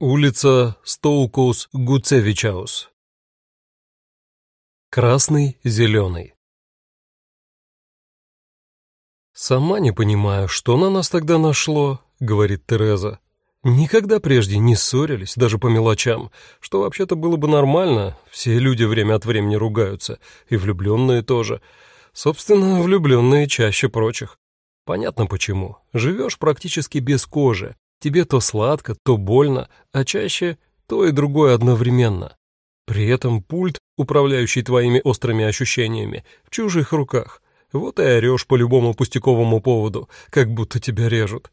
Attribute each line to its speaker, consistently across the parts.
Speaker 1: Улица Стоукус-Гуцевичаус. Красный, зеленый. «Сама не понимаю, что на нас тогда нашло», — говорит Тереза. «Никогда прежде не ссорились, даже по мелочам, что вообще-то было бы нормально, все люди время от времени ругаются, и влюбленные тоже. Собственно, влюбленные чаще прочих. Понятно почему. Живешь практически без кожи, Тебе то сладко, то больно, а чаще то и другое одновременно. При этом пульт, управляющий твоими острыми ощущениями, в чужих руках. Вот и орешь по любому пустяковому поводу, как будто тебя режут.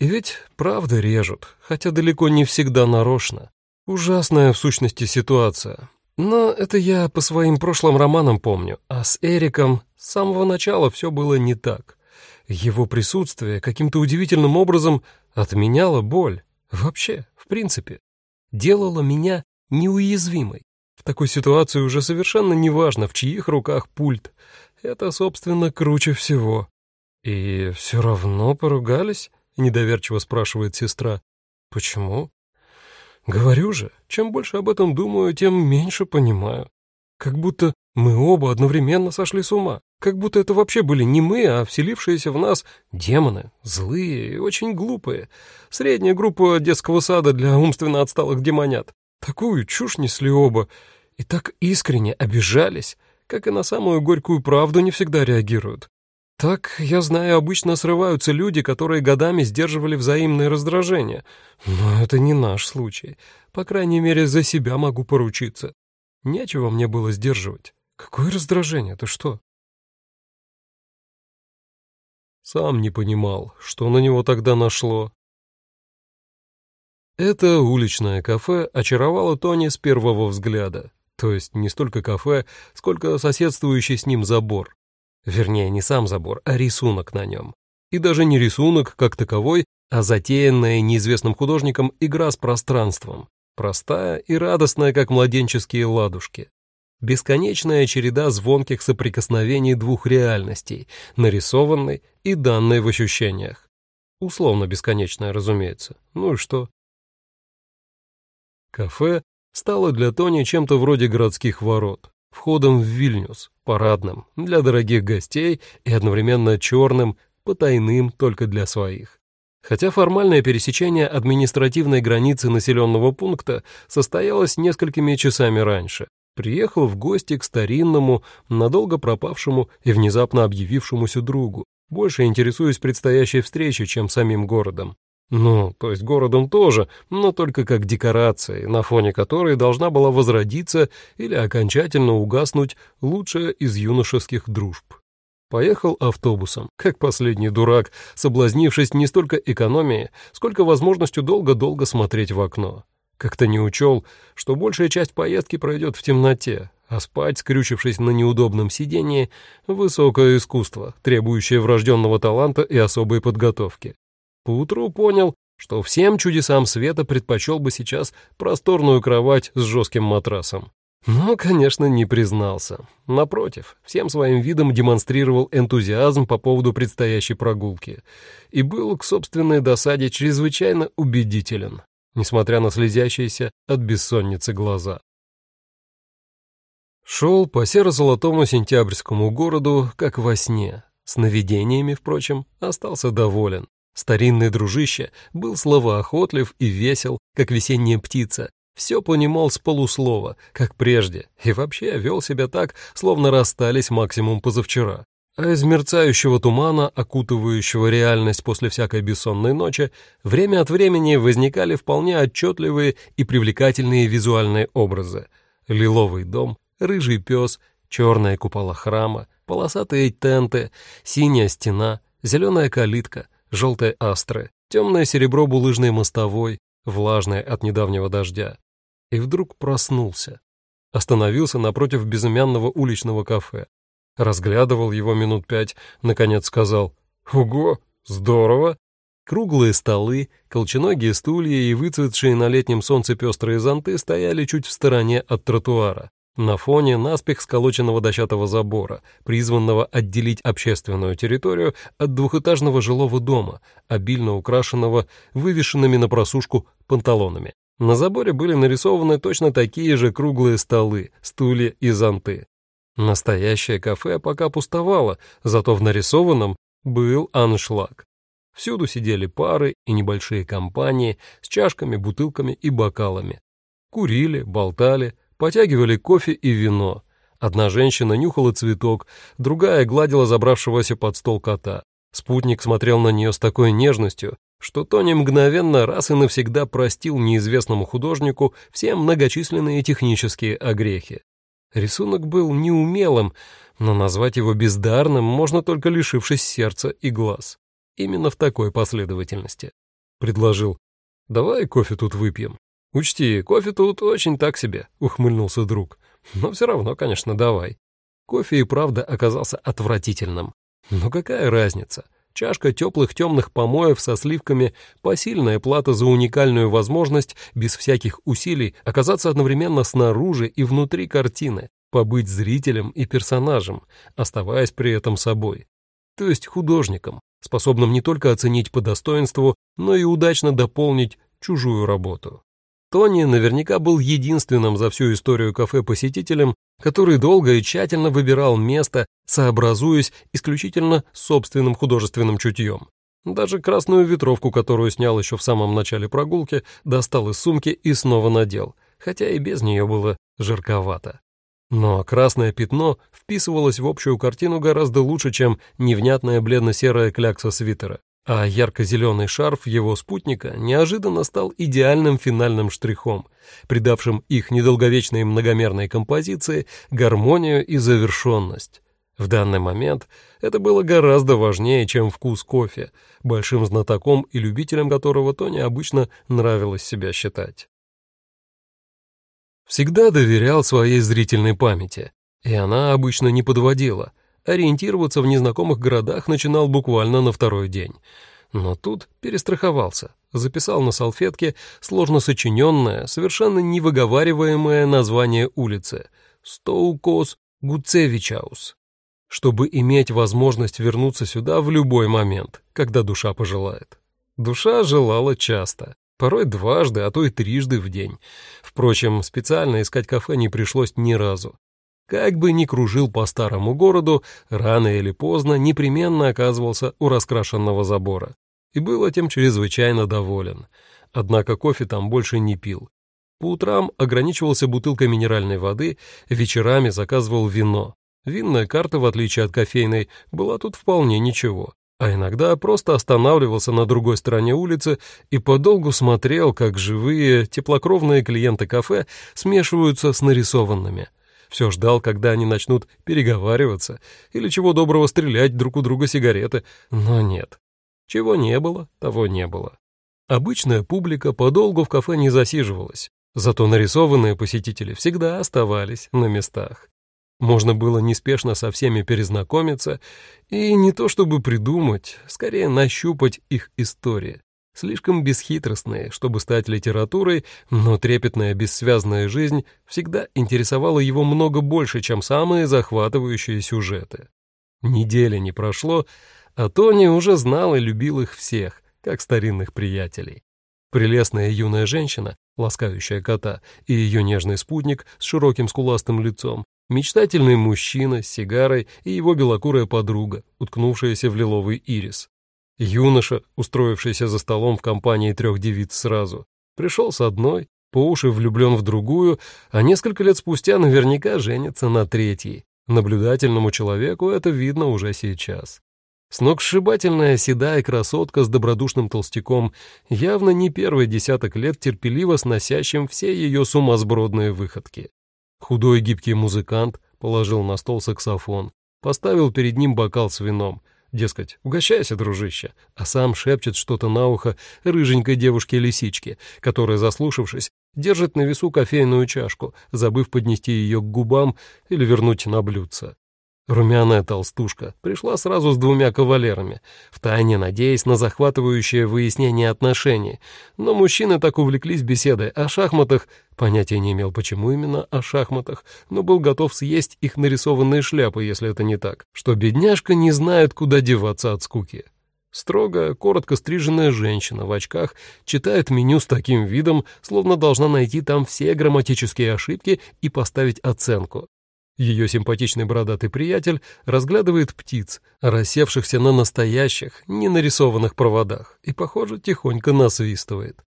Speaker 1: И ведь правда режут, хотя далеко не всегда нарочно. Ужасная в сущности ситуация. Но это я по своим прошлым романам помню, а с Эриком с самого начала все было не так. Его присутствие каким-то удивительным образом отменяло боль. Вообще, в принципе. Делало меня неуязвимой. В такой ситуации уже совершенно неважно, в чьих руках пульт. Это, собственно, круче всего. «И все равно поругались?» — недоверчиво спрашивает сестра. «Почему?» «Говорю же, чем больше об этом думаю, тем меньше понимаю. Как будто мы оба одновременно сошли с ума. Как будто это вообще были не мы, а вселившиеся в нас демоны, злые и очень глупые. Средняя группа детского сада для умственно отсталых демонят. Такую чушь несли оба. И так искренне обижались, как и на самую горькую правду не всегда реагируют. Так, я знаю, обычно срываются люди, которые годами сдерживали взаимное раздражение. Но это не наш случай. По крайней мере, за себя могу поручиться. Нечего мне было сдерживать. Какое раздражение, ты что? Сам не понимал, что на него тогда нашло. Это уличное кафе очаровало Тони с первого взгляда. То есть не столько кафе, сколько соседствующий с ним забор. Вернее, не сам забор, а рисунок на нем. И даже не рисунок как таковой, а затеянная неизвестным художником игра с пространством. Простая и радостная, как младенческие ладушки бесконечная череда звонких соприкосновений двух реальностей, нарисованной и данной в ощущениях. Условно бесконечная, разумеется. Ну и что? Кафе стало для Тони чем-то вроде городских ворот, входом в Вильнюс, парадным, для дорогих гостей и одновременно черным, потайным только для своих. Хотя формальное пересечение административной границы населенного пункта состоялось несколькими часами раньше, Приехал в гости к старинному, надолго пропавшему и внезапно объявившемуся другу, больше интересуясь предстоящей встречей, чем самим городом. Ну, то есть городом тоже, но только как декорацией, на фоне которой должна была возродиться или окончательно угаснуть лучшая из юношеских дружб. Поехал автобусом, как последний дурак, соблазнившись не столько экономией, сколько возможностью долго-долго смотреть в окно. Как-то не учел, что большая часть поездки пройдет в темноте, а спать, скрючившись на неудобном сидении, высокое искусство, требующее врожденного таланта и особой подготовки. Поутру понял, что всем чудесам света предпочел бы сейчас просторную кровать с жестким матрасом. Но, конечно, не признался. Напротив, всем своим видом демонстрировал энтузиазм по поводу предстоящей прогулки и был к собственной досаде чрезвычайно убедителен несмотря на слезящиеся от бессонницы глаза. Шел по серо-золотому сентябрьскому городу, как во сне. Сновидениями, впрочем, остался доволен. Старинный дружище был словоохотлив и весел, как весенняя птица. Все понимал с полуслова, как прежде, и вообще вел себя так, словно расстались максимум позавчера а из мерцающего тумана, окутывающего реальность после всякой бессонной ночи, время от времени возникали вполне отчетливые и привлекательные визуальные образы. Лиловый дом, рыжий пес, черная купола храма, полосатые тенты, синяя стена, зеленая калитка, желтые астры, темное серебро булыжной мостовой, влажное от недавнего дождя. И вдруг проснулся. Остановился напротив безымянного уличного кафе, разглядывал его минут пять, наконец сказал «Ого, здорово!» Круглые столы, колченогие стулья и выцветшие на летнем солнце пестрые зонты стояли чуть в стороне от тротуара, на фоне наспех сколоченного дощатого забора, призванного отделить общественную территорию от двухэтажного жилого дома, обильно украшенного вывешенными на просушку панталонами. На заборе были нарисованы точно такие же круглые столы, стулья и зонты. Настоящее кафе пока пустовало, зато в нарисованном был аншлаг. Всюду сидели пары и небольшие компании с чашками, бутылками и бокалами. Курили, болтали, потягивали кофе и вино. Одна женщина нюхала цветок, другая гладила забравшегося под стол кота. Спутник смотрел на нее с такой нежностью, что Тони мгновенно раз и навсегда простил неизвестному художнику все многочисленные технические огрехи. Рисунок был неумелым, но назвать его бездарным можно только лишившись сердца и глаз. Именно в такой последовательности. Предложил. «Давай кофе тут выпьем». «Учти, кофе тут очень так себе», — ухмыльнулся друг. «Но все равно, конечно, давай». Кофе и правда оказался отвратительным. Но какая разница? Чашка теплых темных помоев со сливками — посильная плата за уникальную возможность без всяких усилий оказаться одновременно снаружи и внутри картины, побыть зрителем и персонажем, оставаясь при этом собой. То есть художником, способным не только оценить по достоинству, но и удачно дополнить чужую работу. Тони наверняка был единственным за всю историю кафе посетителем, который долго и тщательно выбирал место, сообразуясь исключительно собственным художественным чутьем. Даже красную ветровку, которую снял еще в самом начале прогулки, достал из сумки и снова надел, хотя и без нее было жарковато. Но красное пятно вписывалось в общую картину гораздо лучше, чем невнятная бледно-серая клякса свитера а ярко-зеленый шарф его спутника неожиданно стал идеальным финальным штрихом, придавшим их недолговечной многомерной композиции гармонию и завершенность. В данный момент это было гораздо важнее, чем вкус кофе, большим знатоком и любителем которого Тони обычно нравилось себя считать. Всегда доверял своей зрительной памяти, и она обычно не подводила — ориентироваться в незнакомых городах начинал буквально на второй день. Но тут перестраховался, записал на салфетке сложно сочиненное, совершенно невыговариваемое название улицы — Стоукос Гуцевичаус, чтобы иметь возможность вернуться сюда в любой момент, когда душа пожелает. Душа желала часто, порой дважды, а то и трижды в день. Впрочем, специально искать кафе не пришлось ни разу. Как бы ни кружил по старому городу, рано или поздно непременно оказывался у раскрашенного забора. И был этим чрезвычайно доволен. Однако кофе там больше не пил. По утрам ограничивался бутылкой минеральной воды, вечерами заказывал вино. Винная карта, в отличие от кофейной, была тут вполне ничего. А иногда просто останавливался на другой стороне улицы и подолгу смотрел, как живые, теплокровные клиенты кафе смешиваются с нарисованными – все ждал, когда они начнут переговариваться или чего доброго стрелять друг у друга сигареты, но нет. Чего не было, того не было. Обычная публика подолгу в кафе не засиживалась, зато нарисованные посетители всегда оставались на местах. Можно было неспешно со всеми перезнакомиться и не то чтобы придумать, скорее нащупать их истории. Слишком бесхитростные, чтобы стать литературой, но трепетная бессвязная жизнь всегда интересовала его много больше, чем самые захватывающие сюжеты. Недели не прошло, а Тони уже знал и любил их всех, как старинных приятелей. Прелестная юная женщина, ласкающая кота, и ее нежный спутник с широким скуластым лицом, мечтательный мужчина с сигарой и его белокурая подруга, уткнувшаяся в лиловый ирис. Юноша, устроившийся за столом в компании трех девиц сразу, пришел с одной, по уши влюблен в другую, а несколько лет спустя наверняка женится на третьей. Наблюдательному человеку это видно уже сейчас. Сногсшибательная седая красотка с добродушным толстяком, явно не первый десяток лет терпеливо сносящим все ее сумасбродные выходки. Худой гибкий музыкант положил на стол саксофон, поставил перед ним бокал с вином, Дескать, угощайся, дружище, а сам шепчет что-то на ухо рыженькой девушке-лисичке, которая, заслушавшись, держит на весу кофейную чашку, забыв поднести ее к губам или вернуть на блюдце. Румяная толстушка пришла сразу с двумя кавалерами, втайне надеясь на захватывающее выяснение отношений, но мужчины так увлеклись беседой о шахматах, понятия не имел, почему именно о шахматах, но был готов съесть их нарисованные шляпы, если это не так, что бедняжка не знает, куда деваться от скуки. Строгая, коротко стриженная женщина в очках читает меню с таким видом, словно должна найти там все грамматические ошибки и поставить оценку. Ее симпатичный бородатый приятель разглядывает птиц, рассевшихся на настоящих, не нарисованных проводах, и, похоже, тихонько насвистывает.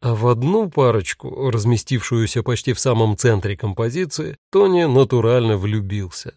Speaker 1: А в одну парочку, разместившуюся почти в самом центре композиции, Тони натурально влюбился.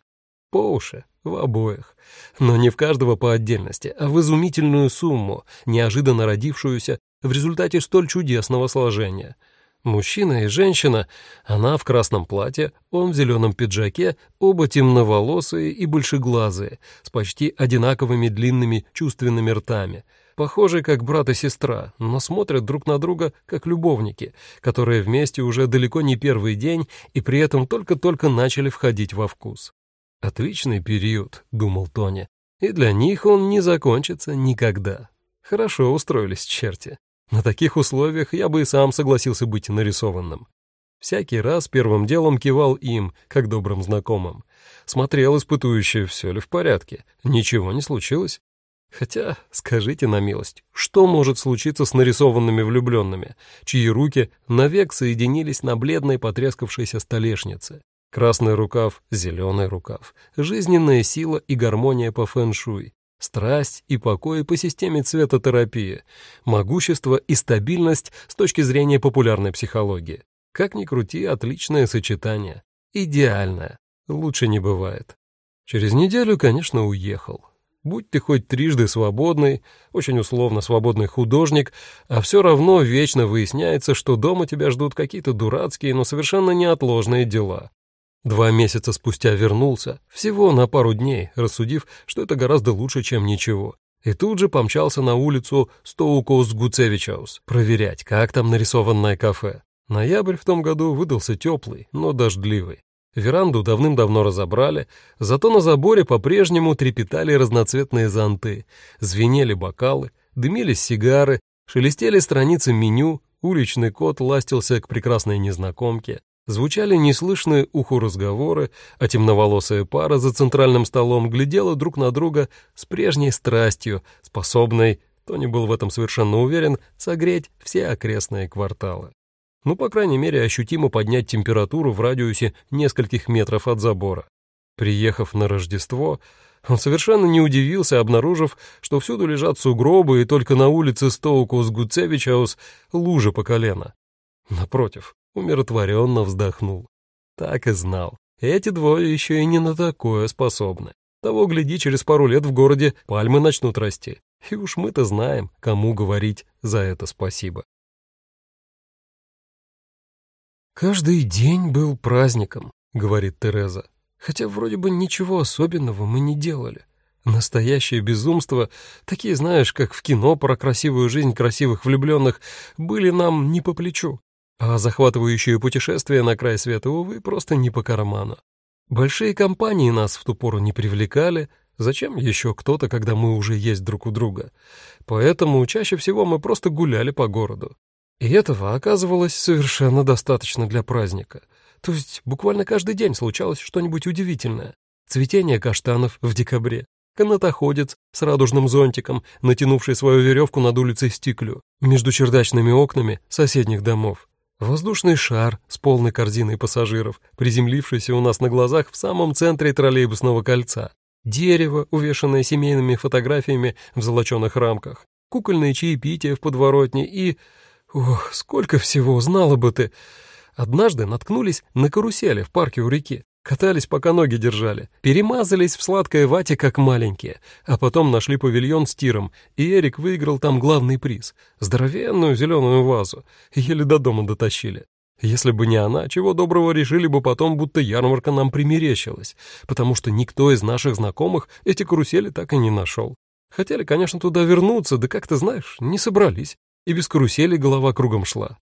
Speaker 1: По уши, в обоих. Но не в каждого по отдельности, а в изумительную сумму, неожиданно родившуюся в результате столь чудесного сложения. Мужчина и женщина, она в красном платье, он в зеленом пиджаке, оба темноволосые и большеглазые, с почти одинаковыми длинными чувственными ртами, похожие как брат и сестра, но смотрят друг на друга как любовники, которые вместе уже далеко не первый день и при этом только-только начали входить во вкус. «Отличный период», — думал Тони, — «и для них он не закончится никогда». Хорошо устроились черти. На таких условиях я бы и сам согласился быть нарисованным. Всякий раз первым делом кивал им, как добрым знакомым. Смотрел испытующий, все ли в порядке, ничего не случилось. Хотя, скажите на милость, что может случиться с нарисованными влюбленными, чьи руки навек соединились на бледной потрескавшейся столешнице? Красный рукав, зеленый рукав, жизненная сила и гармония по фэн-шуй, страсть и покой по системе цветотерапии, могущество и стабильность с точки зрения популярной психологии. Как ни крути, отличное сочетание. Идеальное. Лучше не бывает. Через неделю, конечно, уехал. Будь ты хоть трижды свободный, очень условно свободный художник, а все равно вечно выясняется, что дома тебя ждут какие-то дурацкие, но совершенно неотложные дела. Два месяца спустя вернулся, всего на пару дней, рассудив, что это гораздо лучше, чем ничего. И тут же помчался на улицу Стоукоус Гуцевичаус проверять, как там нарисованное кафе. Ноябрь в том году выдался теплый, но дождливый. Веранду давным-давно разобрали, зато на заборе по-прежнему трепетали разноцветные зонты, звенели бокалы, дымились сигары, шелестели страницы меню, уличный кот ластился к прекрасной незнакомке, Звучали неслышные уху разговоры, а темноволосая пара за центральным столом глядела друг на друга с прежней страстью, способной, Тони был в этом совершенно уверен, согреть все окрестные кварталы. Ну, по крайней мере, ощутимо поднять температуру в радиусе нескольких метров от забора. Приехав на Рождество, он совершенно не удивился, обнаружив, что всюду лежат сугробы, и только на улице Стоукус-Гуцевичаус лужи по колено. Напротив, умиротворенно вздохнул. Так и знал. Эти двое еще и не на такое способны. Того, гляди, через пару лет в городе пальмы начнут расти. И уж мы-то знаем, кому говорить за это спасибо. «Каждый день был праздником», — говорит Тереза. «Хотя вроде бы ничего особенного мы не делали. Настоящее безумство, такие, знаешь, как в кино про красивую жизнь красивых влюбленных, были нам не по плечу. А захватывающие путешествия на край света, увы, просто не по карману. Большие компании нас в ту пору не привлекали, зачем еще кто-то, когда мы уже есть друг у друга? Поэтому чаще всего мы просто гуляли по городу. И этого оказывалось совершенно достаточно для праздника. То есть буквально каждый день случалось что-нибудь удивительное. Цветение каштанов в декабре, канатоходец с радужным зонтиком, натянувший свою веревку над улицей Стиклю, между чердачными окнами соседних домов. Воздушный шар с полной корзиной пассажиров, приземлившийся у нас на глазах в самом центре троллейбусного кольца. Дерево, увешанное семейными фотографиями в золоченых рамках. Кукольные чаепития в подворотне и... Ох, сколько всего, знала бы ты! Однажды наткнулись на карусели в парке у реки. Катались, пока ноги держали, перемазались в сладкой вате, как маленькие, а потом нашли павильон с тиром, и Эрик выиграл там главный приз — здоровенную зеленую вазу, еле до дома дотащили. Если бы не она, чего доброго решили бы потом, будто ярмарка нам примерещилась, потому что никто из наших знакомых эти карусели так и не нашел. Хотели, конечно, туда вернуться, да как ты знаешь, не собрались, и без карусели голова кругом шла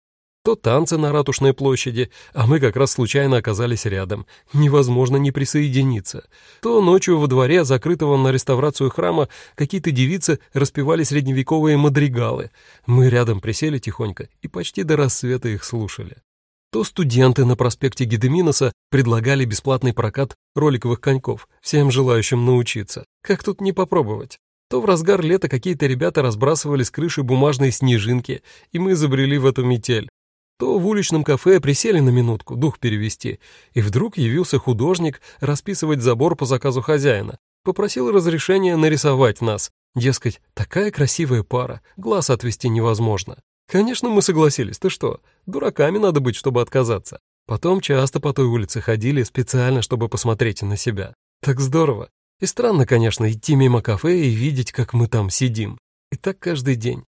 Speaker 1: то танцы на Ратушной площади, а мы как раз случайно оказались рядом. Невозможно не присоединиться. То ночью во дворе, закрытого на реставрацию храма, какие-то девицы распевали средневековые мадригалы. Мы рядом присели тихонько и почти до рассвета их слушали. То студенты на проспекте Гедеминоса предлагали бесплатный прокат роликовых коньков всем желающим научиться. Как тут не попробовать? То в разгар лета какие-то ребята разбрасывали с крыши бумажные снежинки, и мы забрели в эту метель. То в уличном кафе присели на минутку, дух перевести, и вдруг явился художник расписывать забор по заказу хозяина. Попросил разрешения нарисовать нас. Дескать, такая красивая пара, глаз отвести невозможно. Конечно, мы согласились, ты что, дураками надо быть, чтобы отказаться. Потом часто по той улице ходили специально, чтобы посмотреть на себя. Так здорово. И странно, конечно, идти мимо кафе и видеть, как мы там сидим. И так каждый день.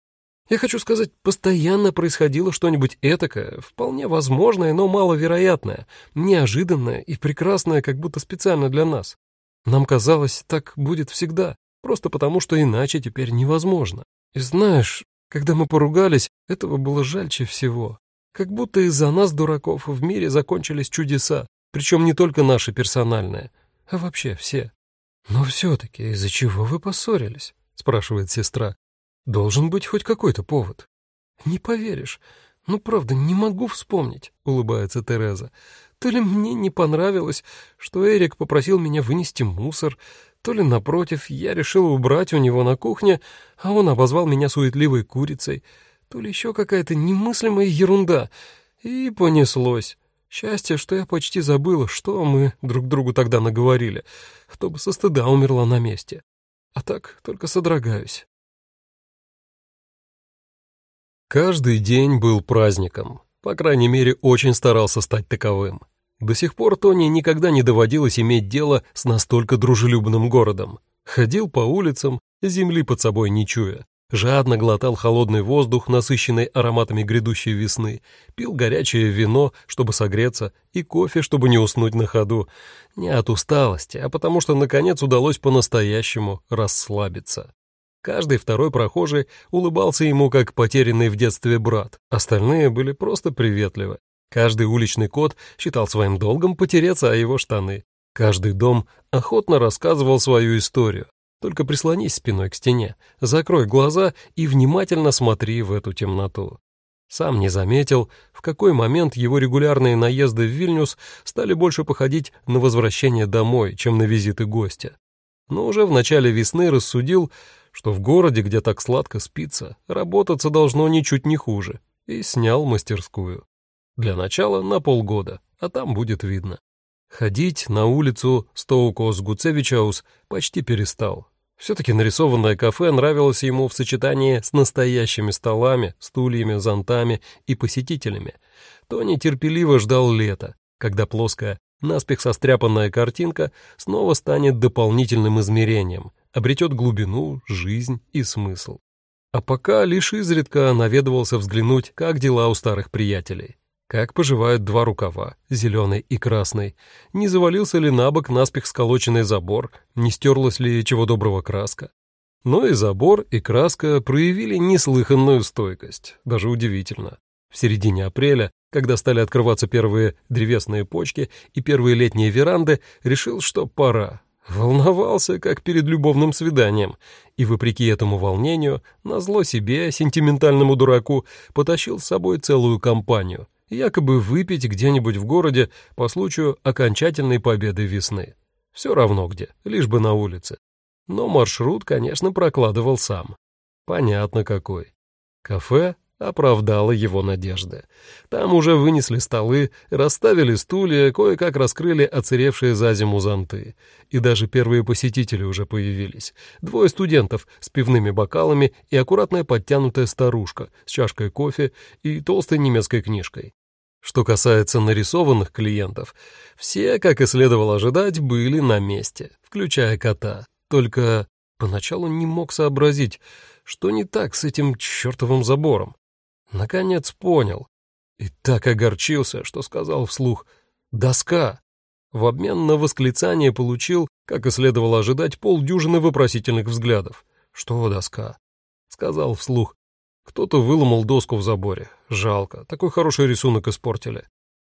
Speaker 1: Я хочу сказать, постоянно происходило что-нибудь этакое, вполне возможное, но маловероятное, неожиданное и прекрасное, как будто специально для нас. Нам казалось, так будет всегда, просто потому, что иначе теперь невозможно. И знаешь, когда мы поругались, этого было жальче всего. Как будто из-за нас, дураков, в мире закончились чудеса, причем не только наши персональные, а вообще все. «Но все-таки из-за чего вы поссорились?» — спрашивает сестра. «Должен быть хоть какой-то повод». «Не поверишь. Ну, правда, не могу вспомнить», — улыбается Тереза. «То ли мне не понравилось, что Эрик попросил меня вынести мусор, то ли, напротив, я решила убрать у него на кухне, а он обозвал меня суетливой курицей, то ли еще какая-то немыслимая ерунда. И понеслось. Счастье, что я почти забыла, что мы друг другу тогда наговорили, кто бы со стыда умерла на месте. А так только содрогаюсь.
Speaker 2: Каждый день был праздником. По крайней мере, очень старался стать таковым. До сих пор Тони никогда не доводилось иметь дело с настолько дружелюбным городом. Ходил по улицам, земли под собой не чуя жадно глотал холодный воздух, насыщенный ароматами грядущей весны, пил горячее вино, чтобы согреться, и кофе, чтобы не уснуть на ходу. Не от усталости, а потому что, наконец, удалось по-настоящему расслабиться. Каждый второй прохожий улыбался ему, как потерянный в детстве брат. Остальные были просто приветливы. Каждый уличный кот считал своим долгом потереться о его штаны. Каждый дом охотно рассказывал свою историю. Только прислонись спиной к стене, закрой глаза и внимательно смотри в эту темноту. Сам не заметил, в какой момент его регулярные наезды в Вильнюс стали больше походить на возвращение домой, чем на визиты гостя. Но уже в начале весны рассудил, что в городе, где так сладко спится, работаться должно ничуть не хуже, и снял мастерскую. Для начала на полгода, а там будет видно. Ходить на улицу Стоукос-Гуцевичаус почти перестал. Все-таки нарисованное кафе нравилось ему в сочетании с настоящими столами, стульями, зонтами и посетителями. Тони терпеливо ждал лета, когда плоская, наспех состряпанная картинка снова станет дополнительным измерением, обретет глубину, жизнь и смысл. А пока лишь изредка наведывался взглянуть, как дела у старых приятелей. Как поживают два рукава, зеленый и красный? Не завалился ли на бок наспех сколоченный забор? Не стерлась ли чего доброго краска? Но и забор, и краска проявили неслыханную стойкость, даже удивительно. В середине апреля, когда стали открываться первые древесные почки и первые летние веранды, решил, что пора. Волновался, как перед любовным свиданием, и, вопреки этому волнению, назло себе, сентиментальному дураку, потащил с собой целую компанию — якобы выпить где-нибудь в городе по случаю окончательной победы весны. Все равно где, лишь бы на улице. Но маршрут, конечно, прокладывал сам. Понятно какой. Кафе оправдало его надежды. Там уже вынесли столы, расставили стулья, кое-как раскрыли оцаревшие за зиму зонты. И даже первые посетители уже появились. Двое студентов с пивными бокалами и аккуратная подтянутая старушка с чашкой кофе и толстой немецкой книжкой. Что касается нарисованных клиентов, все, как и следовало ожидать, были на месте, включая кота. Только поначалу не мог сообразить, что не так с этим чертовым забором. Наконец понял. И так огорчился, что сказал вслух «доска». В обмен на восклицание получил, как и следовало ожидать, полдюжины вопросительных взглядов. «Что доска?» — сказал вслух. Кто-то выломал доску в заборе. Жалко, такой хороший рисунок испортили.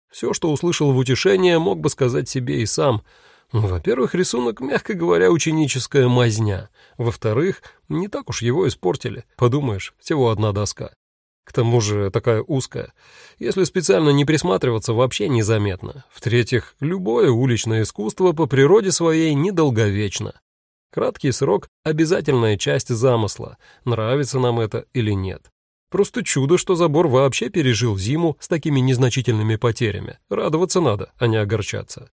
Speaker 2: Все, что услышал в утешение, мог бы сказать себе и сам. Во-первых, рисунок, мягко говоря, ученическая мазня. Во-вторых, не так уж его испортили. Подумаешь, всего одна доска. К тому же такая узкая. Если специально не присматриваться, вообще незаметно. В-третьих, любое уличное искусство по природе своей недолговечно.
Speaker 1: Краткий срок — обязательная часть замысла, нравится нам это или нет. Просто чудо, что забор вообще пережил зиму с такими незначительными потерями. Радоваться надо, а не огорчаться.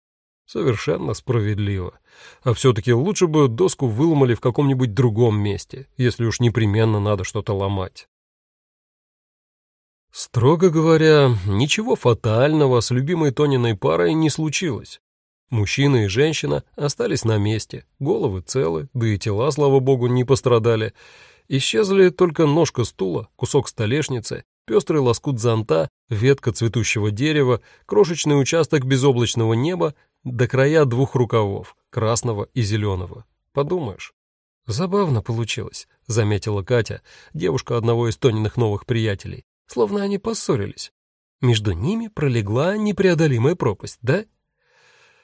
Speaker 1: Совершенно справедливо. А все-таки лучше бы доску выломали в каком-нибудь другом месте, если уж непременно надо что-то ломать. Строго говоря, ничего фатального с любимой Тониной парой не случилось. Мужчина и женщина остались на месте, головы целы, да и тела, слава богу, не пострадали. Исчезли только ножка стула, кусок столешницы, пестрый лоскут зонта, ветка цветущего дерева, крошечный участок безоблачного неба до края двух рукавов, красного и зеленого. Подумаешь. Забавно получилось, заметила Катя, девушка одного из Тониных новых приятелей. Словно они поссорились. Между ними пролегла непреодолимая пропасть, да?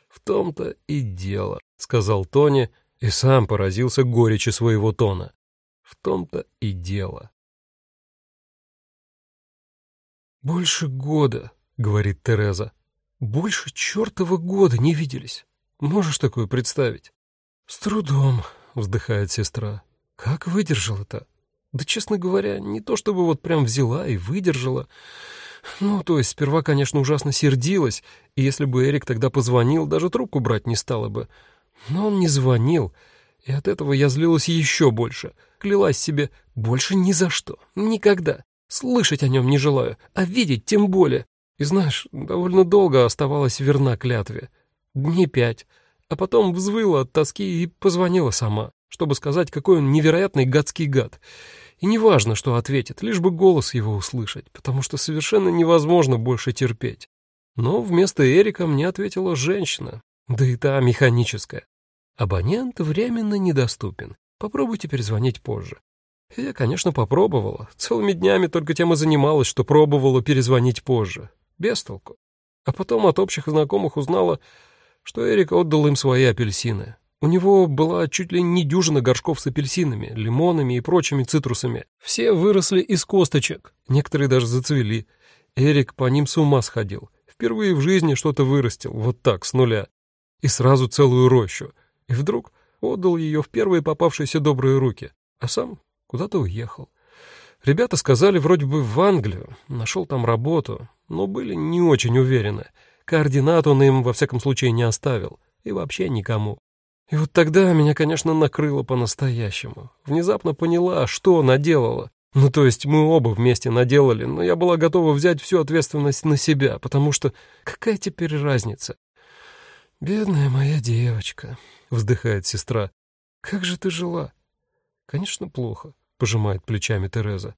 Speaker 1: В том-то и дело, сказал Тони и сам поразился горечи своего тона. В том-то и дело. «Больше года», — говорит Тереза. «Больше чертова года не виделись. Можешь такое представить?» «С трудом», — вздыхает сестра. «Как выдержала-то? Да, честно говоря, не то чтобы вот прям взяла и выдержала. Ну, то есть сперва, конечно, ужасно сердилась, и если бы Эрик тогда позвонил, даже трубку брать не стала бы. Но он не звонил, и от этого я злилась еще больше. Клялась себе больше ни за что, никогда. Слышать о нем не желаю, а видеть тем более. И знаешь, довольно долго оставалась верна клятве. Дней пять. А потом взвыла от тоски и позвонила сама, чтобы сказать, какой он невероятный гадский гад. И неважно, что ответит, лишь бы голос его услышать, потому что совершенно невозможно больше терпеть. Но вместо Эрика мне ответила женщина, да и та механическая. Абонент временно недоступен. Попробуйте перезвонить позже. Я, конечно, попробовала. Целыми днями только тем и занималась, что пробовала перезвонить позже. Без толку. А потом от общих знакомых узнала, что Эрик отдал им свои апельсины. У него была чуть ли не дюжина горшков с апельсинами, лимонами и прочими цитрусами. Все выросли из косточек, некоторые даже зацвели. Эрик по ним с ума сходил. Впервые в жизни что-то вырастил, вот так, с нуля. И сразу целую рощу. И вдруг отдал ее в первые попавшиеся добрые руки, а сам Куда-то уехал. Ребята сказали вроде бы в Англию, нашел там работу, но были не очень уверены. Координат он им, во всяком случае, не оставил. И вообще никому. И вот тогда меня, конечно, накрыло по-настоящему. Внезапно поняла, что наделала. Ну, то есть мы оба вместе наделали, но я была готова взять всю ответственность на себя, потому что какая теперь разница? «Бедная моя девочка», — вздыхает сестра. «Как же ты жила?» «Конечно, плохо пожимает плечами Тереза.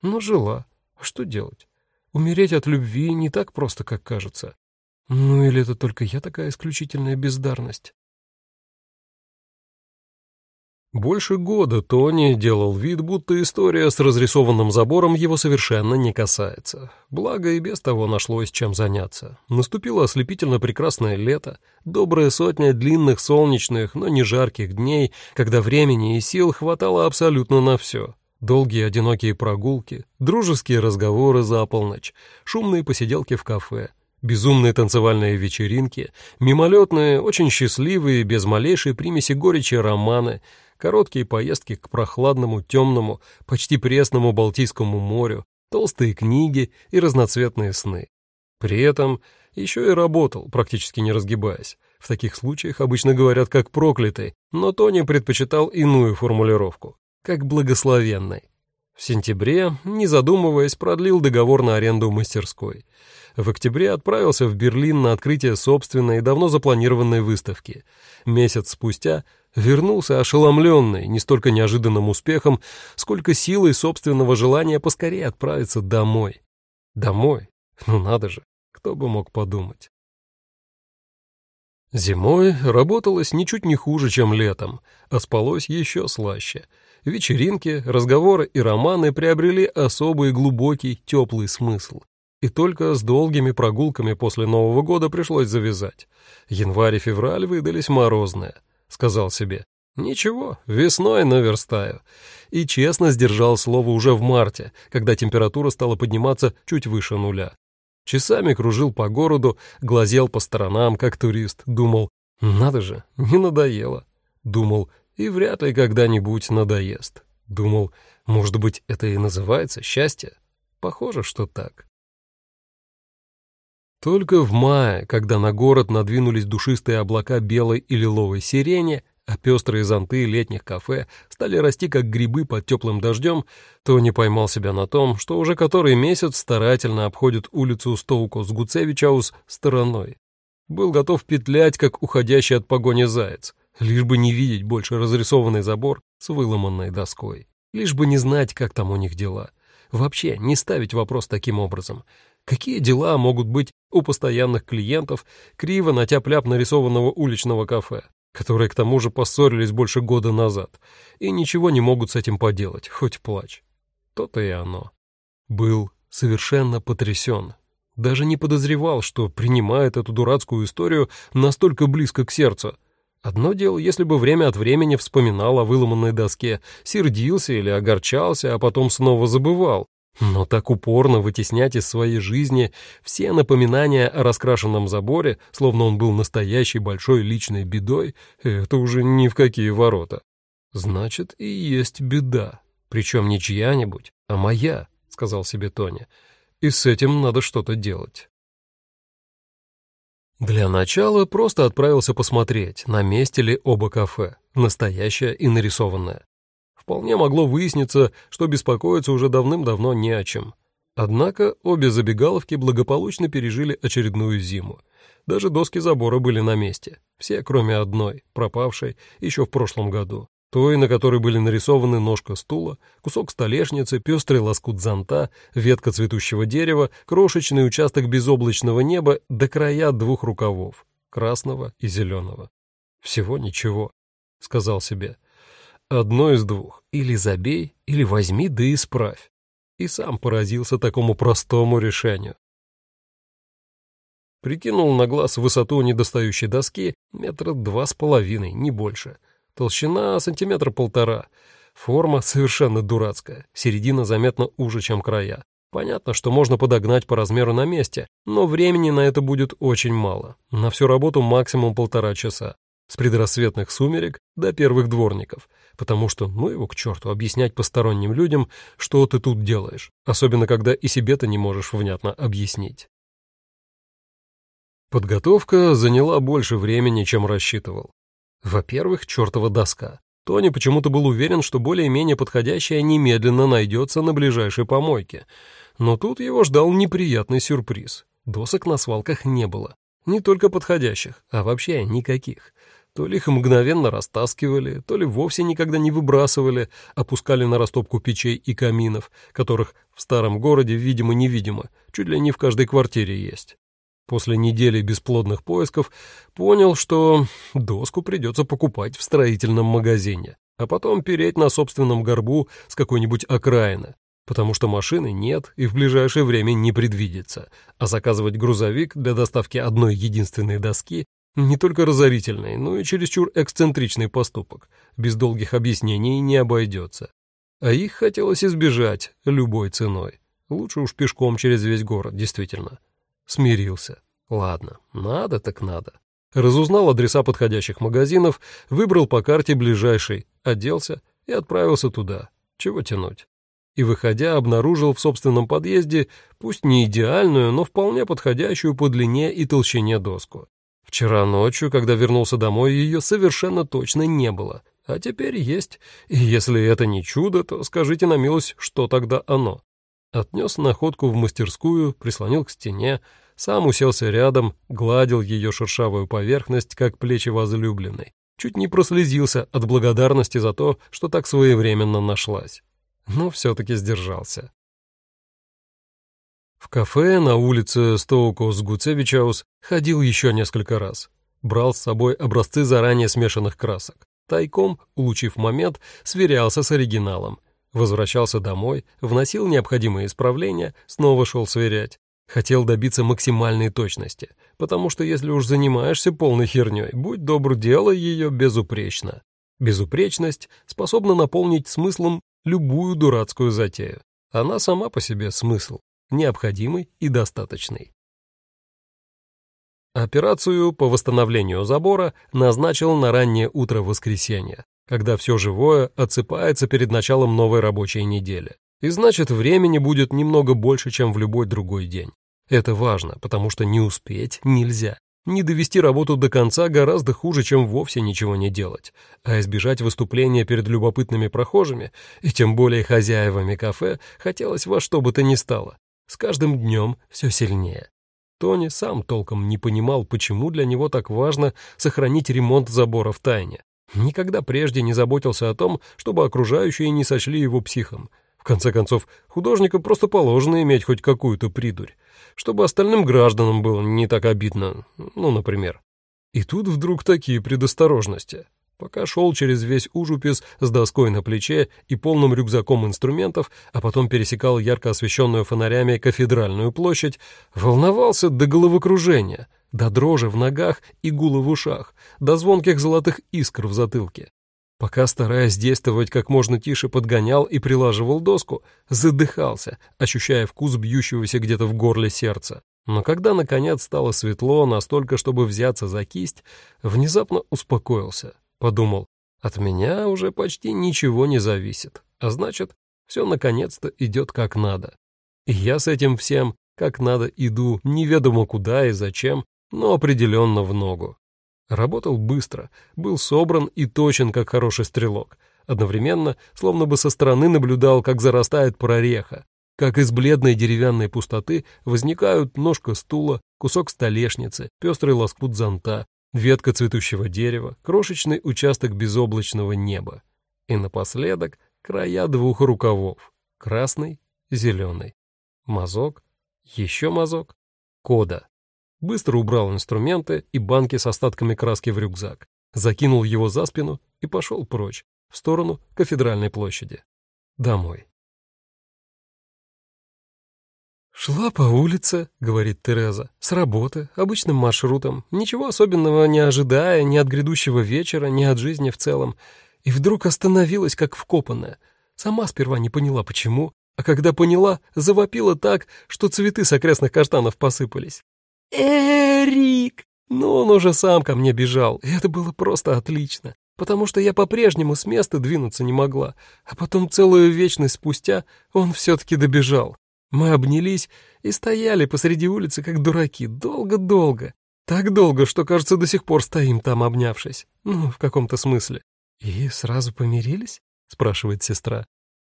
Speaker 1: Но жила. А что делать? Умереть от любви не так просто, как кажется. Ну или это только я такая исключительная бездарность? Больше года Тони делал вид, будто история с разрисованным забором его совершенно не касается. Благо и без того нашлось чем заняться. Наступило ослепительно прекрасное лето, добрая сотня длинных солнечных, но не жарких дней, когда времени и сил хватало абсолютно на все. Долгие одинокие прогулки, дружеские разговоры за полночь, шумные посиделки в кафе, безумные танцевальные вечеринки, мимолетные, очень счастливые, без малейшей примеси горечи романы — короткие поездки к прохладному, темному, почти пресному Балтийскому морю, толстые книги и разноцветные сны. При этом еще и работал, практически не разгибаясь. В таких случаях обычно говорят как проклятый, но Тони предпочитал иную формулировку, как благословенный. В сентябре, не задумываясь, продлил договор на аренду мастерской. В октябре отправился в Берлин на открытие собственной, давно запланированной выставки. Месяц спустя вернулся ошеломленный не столько неожиданным успехом, сколько силой собственного желания поскорее отправиться домой. Домой? Ну надо же, кто бы мог подумать. Зимой работалось ничуть не хуже, чем летом, а спалось еще слаще. Вечеринки, разговоры и романы приобрели особый глубокий, теплый смысл. И только с долгими прогулками после Нового года пришлось завязать. Январь и февраль выдались морозные — сказал себе. Ничего, весной наверстаю. И честно сдержал слово уже в марте, когда температура стала подниматься чуть выше нуля. Часами кружил по городу, глазел по сторонам, как турист, думал, надо же, не надоело. Думал, и вряд ли когда-нибудь надоест. Думал, может быть, это и называется счастье? Похоже, что так. Только в мае, когда на город надвинулись душистые облака белой и лиловой сирени, а пестрые зонты летних кафе стали расти как грибы под теплым дождем, Тони поймал себя на том, что уже который месяц старательно обходит улицу Стоуко с Гуцевичаус стороной. Был готов петлять, как уходящий от погони заяц, лишь бы не видеть больше разрисованный забор с выломанной доской, лишь бы не знать, как там у них дела. Вообще не ставить вопрос таким образом. Какие дела могут быть у постоянных клиентов криво на тяп нарисованного уличного кафе? которые к тому же поссорились больше года назад, и ничего не могут с этим поделать, хоть плачь. То-то и оно. Был совершенно потрясен. Даже не подозревал, что принимает эту дурацкую историю настолько близко к сердцу. Одно дело, если бы время от времени вспоминал о выломанной доске, сердился или огорчался, а потом снова забывал. Но так упорно вытеснять из своей жизни все напоминания о раскрашенном заборе, словно он был настоящей большой личной бедой, это уже ни в какие ворота. Значит, и есть беда, причем не чья-нибудь, а моя, сказал себе Тоня, и с этим надо что-то делать. Для начала просто отправился посмотреть, на месте ли оба кафе, настоящее и нарисованное вполне могло выясниться, что беспокоиться уже давным-давно не о чем. Однако обе забегаловки благополучно пережили очередную зиму. Даже доски забора были на месте, все кроме одной, пропавшей еще в прошлом году. Той, на которой были нарисованы ножка стула, кусок столешницы, пестрый лоскут зонта, ветка цветущего дерева, крошечный участок безоблачного неба до края двух рукавов, красного и зеленого. «Всего ничего», — сказал себе. Одно из двух. Или забей, или возьми да исправь. И сам поразился такому простому решению. Прикинул на глаз высоту недостающей доски метра два с половиной, не больше. Толщина сантиметра полтора. Форма совершенно дурацкая, середина заметно уже, чем края. Понятно, что можно подогнать по размеру на месте, но времени на это будет очень мало. На всю работу максимум полтора часа. С предрассветных сумерек до первых дворников — потому что, ну его к черту, объяснять посторонним людям, что ты тут делаешь, особенно когда и себе ты не можешь внятно объяснить. Подготовка заняла больше времени, чем рассчитывал. Во-первых, чертова доска. Тони почему-то был уверен, что более-менее подходящая немедленно найдется на ближайшей помойке. Но тут его ждал неприятный сюрприз. Досок на свалках не было. Не только подходящих, а вообще никаких. То ли их мгновенно растаскивали, то ли вовсе никогда не выбрасывали, опускали на растопку печей и каминов, которых в старом городе видимо-невидимо, чуть ли не в каждой квартире есть. После недели бесплодных поисков понял, что доску придется покупать в строительном магазине, а потом переть на собственном горбу с какой-нибудь окраины, потому что машины нет и в ближайшее время не предвидится, а заказывать грузовик для доставки одной единственной доски не только разорительный, но и чересчур эксцентричный поступок. Без долгих объяснений не обойдется. А их хотелось избежать любой ценой. Лучше уж пешком через весь город, действительно. Смирился. Ладно, надо так надо. Разузнал адреса подходящих магазинов, выбрал по карте ближайший, оделся и отправился туда. Чего тянуть? И, выходя, обнаружил в собственном подъезде, пусть не идеальную, но вполне подходящую по длине и толщине доску. Вчера ночью, когда вернулся домой, ее совершенно точно не было. А теперь есть. И если это не чудо, то скажите на милость, что тогда оно. Отнес находку в мастерскую, прислонил к стене, сам уселся рядом, гладил ее шершавую поверхность, как плечи возлюбленной. Чуть не прослезился от благодарности за то, что так своевременно нашлась. Но все-таки сдержался. В кафе на улице Стоукос-Гуцевичаус ходил еще несколько раз. Брал с собой образцы заранее смешанных красок. Тайком, улучив момент, сверялся с оригиналом. Возвращался домой, вносил необходимые исправления, снова шел сверять. Хотел добиться максимальной точности, потому что если уж занимаешься полной херней, будь добр, делай ее безупречно. Безупречность способна наполнить смыслом любую дурацкую затею. Она сама по себе смысл необходимый и достаточный. Операцию по восстановлению забора назначил на раннее утро воскресенья. когда все живое отсыпается перед началом новой рабочей недели. И значит, времени будет немного больше, чем в любой другой день. Это важно, потому что не успеть нельзя. Не довести работу до конца гораздо хуже, чем вовсе ничего не делать, а избежать выступления перед любопытными прохожими, и тем более хозяевами кафе, хотелось во что бы то ни стало. С каждым днем все сильнее. Тони сам толком не понимал, почему для него так важно сохранить ремонт забора в тайне. Никогда прежде не заботился о том, чтобы окружающие не сочли его психом. В конце концов, художникам просто положено иметь хоть какую-то придурь, чтобы остальным гражданам было не так обидно, ну, например. И тут вдруг такие предосторожности. Пока шел через весь Ужупис с доской на плече и полным рюкзаком инструментов, а потом пересекал ярко освещенную фонарями кафедральную площадь, волновался до головокружения, до дрожи в ногах и гула в ушах, до звонких золотых искр в затылке. Пока, стараясь действовать как можно тише, подгонял и прилаживал доску, задыхался, ощущая вкус бьющегося где-то в горле сердца. Но когда, наконец, стало светло настолько, чтобы взяться за кисть, внезапно успокоился. Подумал, от меня уже почти ничего не зависит, а значит, все наконец-то идет как надо. И я с этим всем как надо иду, неведомо куда и зачем, но определенно в ногу. Работал быстро, был собран и точен, как хороший стрелок. Одновременно, словно бы со стороны наблюдал, как зарастает прореха, как из бледной деревянной пустоты возникают ножка стула, кусок столешницы, пестрый лоскут зонта, ветка цветущего дерева, крошечный участок безоблачного неба. И напоследок края двух рукавов — красный, зеленый. Мазок, еще мазок, кода. Быстро убрал инструменты и банки с остатками краски в рюкзак, закинул его за спину и пошел прочь, в сторону кафедральной площади. Домой. «Шла по улице», — говорит Тереза, — «с работы, обычным маршрутом, ничего особенного не ожидая ни от грядущего вечера, ни от жизни в целом, и вдруг остановилась, как вкопанная. Сама сперва не поняла, почему, а когда поняла, завопила так, что цветы с окрестных каштанов посыпались. «Эрик!» Но он уже сам ко мне бежал, и это было просто отлично, потому что я по-прежнему с места двинуться не могла, а потом целую вечность спустя он все-таки добежал. Мы обнялись и стояли посреди улицы, как дураки, долго-долго. Так долго, что, кажется, до сих пор стоим там, обнявшись. Ну, в каком-то смысле. «И сразу помирились?» — спрашивает сестра.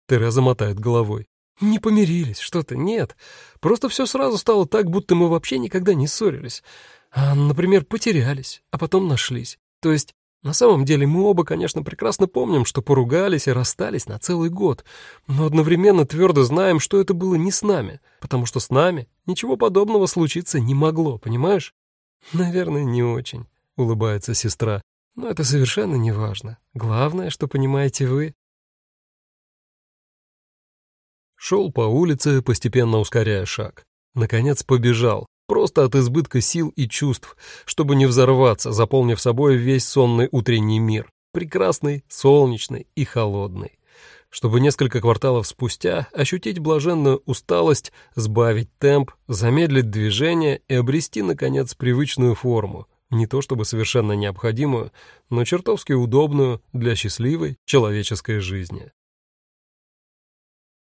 Speaker 1: Тереза мотает головой. «Не помирились, что-то, нет. Просто все сразу стало так, будто мы вообще никогда не ссорились. А, например, потерялись, а потом нашлись. То есть на самом деле мы оба, конечно, прекрасно помним, что поругались и расстались на целый год, но одновременно твердо знаем, что это было не с нами, потому что с нами ничего подобного случиться не могло, понимаешь? Наверное, не очень, улыбается сестра. Но это совершенно не важно. Главное, что понимаете вы. Шел по улице, постепенно ускоряя шаг. Наконец побежал, Просто от избытка сил и чувств, чтобы не взорваться, заполнив собой весь сонный утренний мир. Прекрасный, солнечный и холодный. Чтобы несколько кварталов спустя ощутить блаженную усталость, сбавить темп, замедлить движение и обрести, наконец, привычную форму. Не то чтобы совершенно необходимую, но чертовски удобную для счастливой человеческой жизни.